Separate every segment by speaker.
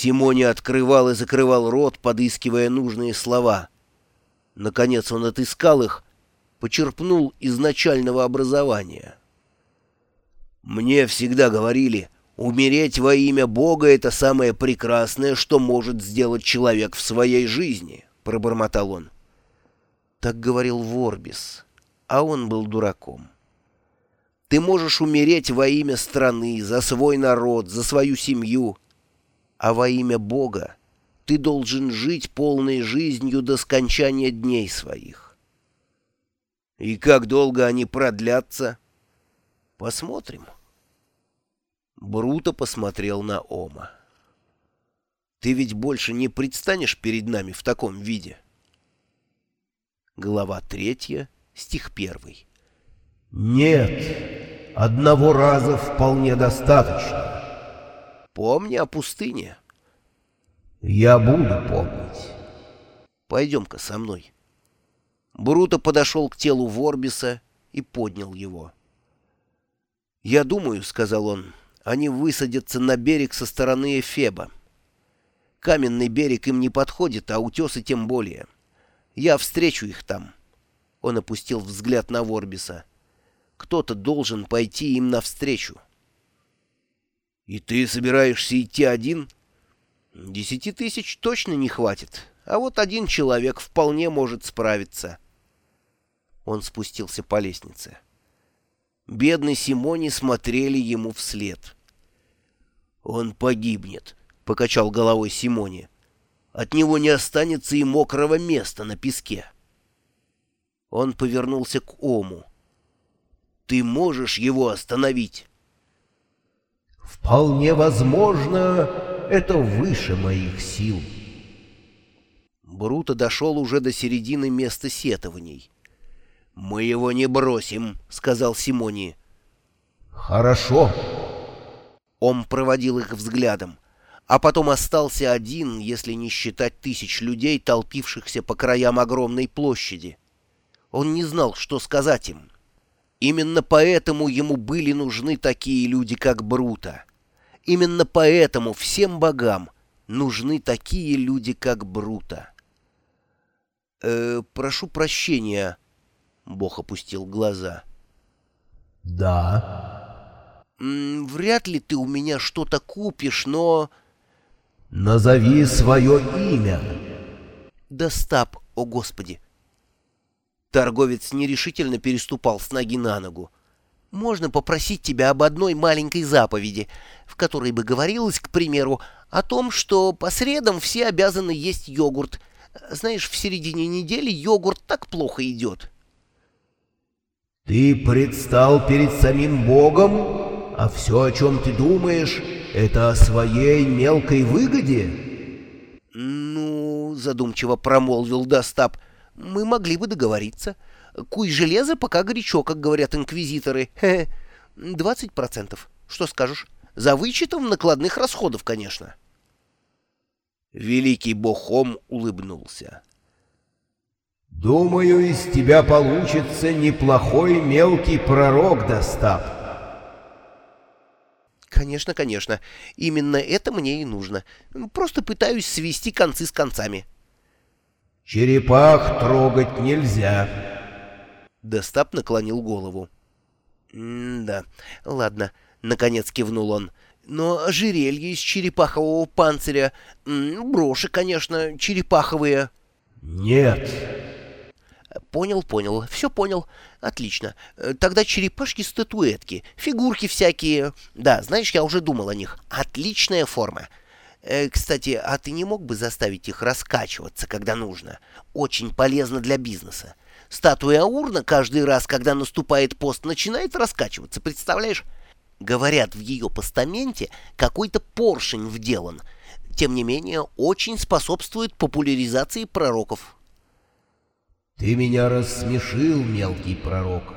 Speaker 1: Симони открывал и закрывал рот, подыскивая нужные слова. Наконец он отыскал их, почерпнул из начального образования. «Мне всегда говорили, умереть во имя Бога — это самое прекрасное, что может сделать человек в своей жизни», — пробормотал он. Так говорил Ворбис, а он был дураком. Ты можешь умереть во имя страны, за свой народ, за свою семью, а во имя Бога ты должен жить полной жизнью до скончания дней своих. И как долго они продлятся? Посмотрим. Бруто посмотрел на Ома. Ты ведь больше не предстанешь перед нами в таком виде? Глава третья, стих первый.
Speaker 2: Нет, одного раза вполне достаточно.
Speaker 1: Помни о пустыне.
Speaker 2: Я буду помнить.
Speaker 1: Пойдем-ка со мной. Бруто подошел к телу Ворбиса и поднял его. «Я думаю», — сказал он, — «они высадятся на берег со стороны Эфеба. Каменный берег им не подходит, а утесы тем более. Я встречу их там». Он опустил взгляд на Ворбиса. «Кто-то должен пойти им навстречу». «И ты собираешься идти один?» Десяти тысяч точно не хватит, а вот один человек вполне может справиться. Он спустился по лестнице. Бедный Симони смотрели ему вслед. «Он погибнет», — покачал головой Симони. «От него не останется и мокрого места на песке». Он повернулся к Ому. «Ты можешь его остановить?»
Speaker 2: «Вполне возможно...» это выше моих сил.
Speaker 1: Бруто дошел уже до середины места сетований. «Мы его не бросим», — сказал Симони.
Speaker 2: «Хорошо».
Speaker 1: Он проводил их взглядом, а потом остался один, если не считать тысяч людей, толпившихся по краям огромной площади. Он не знал, что сказать им. Именно поэтому ему были нужны такие люди, как Бруто. Именно поэтому всем богам нужны такие люди, как Брута. «Э, «Прошу прощения», — Бог опустил глаза.
Speaker 2: «Да».
Speaker 1: «Вряд ли ты у меня что-то купишь, но...»
Speaker 2: «Назови свое имя».
Speaker 1: «Да стап, о Господи!» Торговец нерешительно переступал с ноги на ногу можно попросить тебя об одной маленькой заповеди, в которой бы говорилось, к примеру, о том, что по средам все обязаны есть йогурт. Знаешь, в середине недели йогурт так плохо идет.
Speaker 2: Ты предстал перед самим Богом, а все, о чем ты думаешь, это о своей мелкой выгоде?
Speaker 1: Ну, задумчиво промолвил Достап, мы могли бы договориться. — Куй железо, пока горячо, как говорят инквизиторы. Двадцать процентов. Что скажешь? За вычетом накладных расходов, конечно. Великий богом улыбнулся.
Speaker 2: «Думаю, из тебя получится неплохой мелкий пророк, Достап».
Speaker 1: «Конечно, конечно. Именно это мне и нужно. Просто пытаюсь свести концы с концами».
Speaker 2: «Черепах трогать нельзя».
Speaker 1: Дестап наклонил голову. «Да, ладно», — наконец кивнул он. «Но ожерелье из черепахового панциря, броши, конечно, черепаховые».
Speaker 2: «Нет».
Speaker 1: «Понял, понял, все понял. Отлично. Тогда черепашки-статуэтки, фигурки всякие. Да, знаешь, я уже думал о них. Отличная форма. Э, кстати, а ты не мог бы заставить их раскачиваться, когда нужно? Очень полезно для бизнеса. Статуя Урна каждый раз, когда наступает пост, начинает раскачиваться, представляешь? Говорят, в ее постаменте какой-то поршень вделан. Тем не менее, очень способствует популяризации пророков.
Speaker 2: Ты меня рассмешил, мелкий пророк.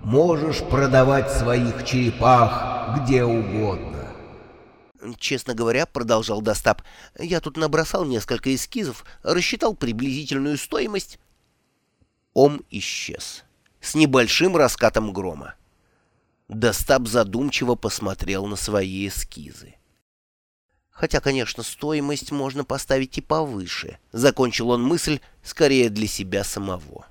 Speaker 2: Можешь продавать своих черепах где угодно.
Speaker 1: Честно говоря, продолжал Достап, я тут набросал несколько эскизов, рассчитал приблизительную стоимость. Ом исчез. С небольшим раскатом грома. Достап задумчиво посмотрел на свои эскизы. Хотя, конечно, стоимость можно поставить и повыше. Закончил он мысль скорее для себя самого.